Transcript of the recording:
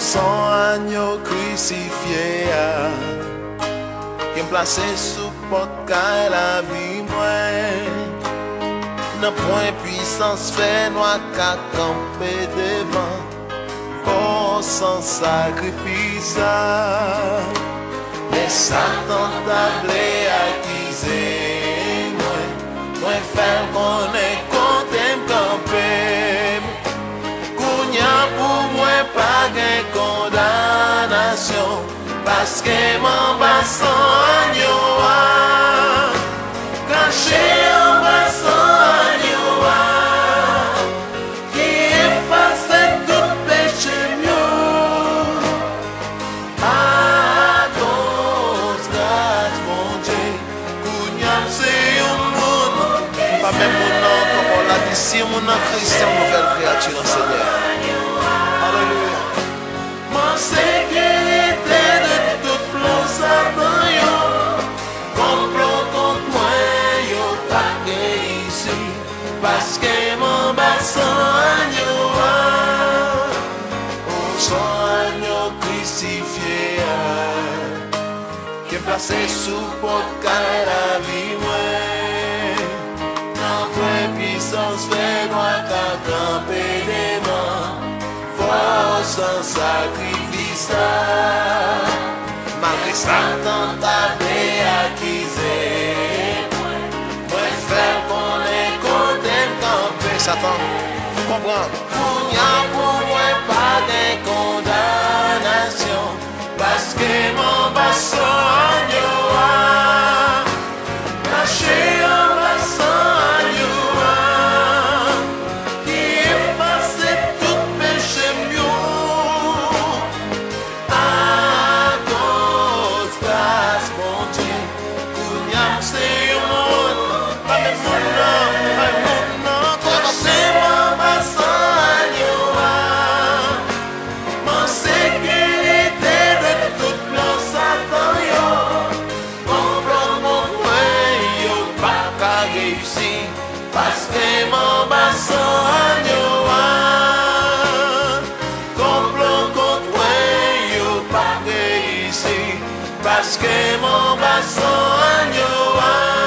san anyo krisifiye Kem plase sou pot ka el avi mwen Nan pwen pwisans fe nou ak akampe devan Bon oh, san sakrifisa Ne satan table akize mwen Mwen fel konen condamnation Parce que mon basson agneau Caché en basson agneau Qui efface tout péché mieux A cause grâce mon Dieu Kounya c'est un monde Pas même mon nom comme on l'a dit Si mon nom Christ Parce que mon bassin agneau Oh son agneau crucifié placé sous porte la vie moi kwen puissance fait droit qu'à camper devant Force en sacrifice Malgré Satan t'avait accusé Satan, faut Paske moun basan anyo an Komplon kont mwen yo pa ke isi Paske moun basan anyo an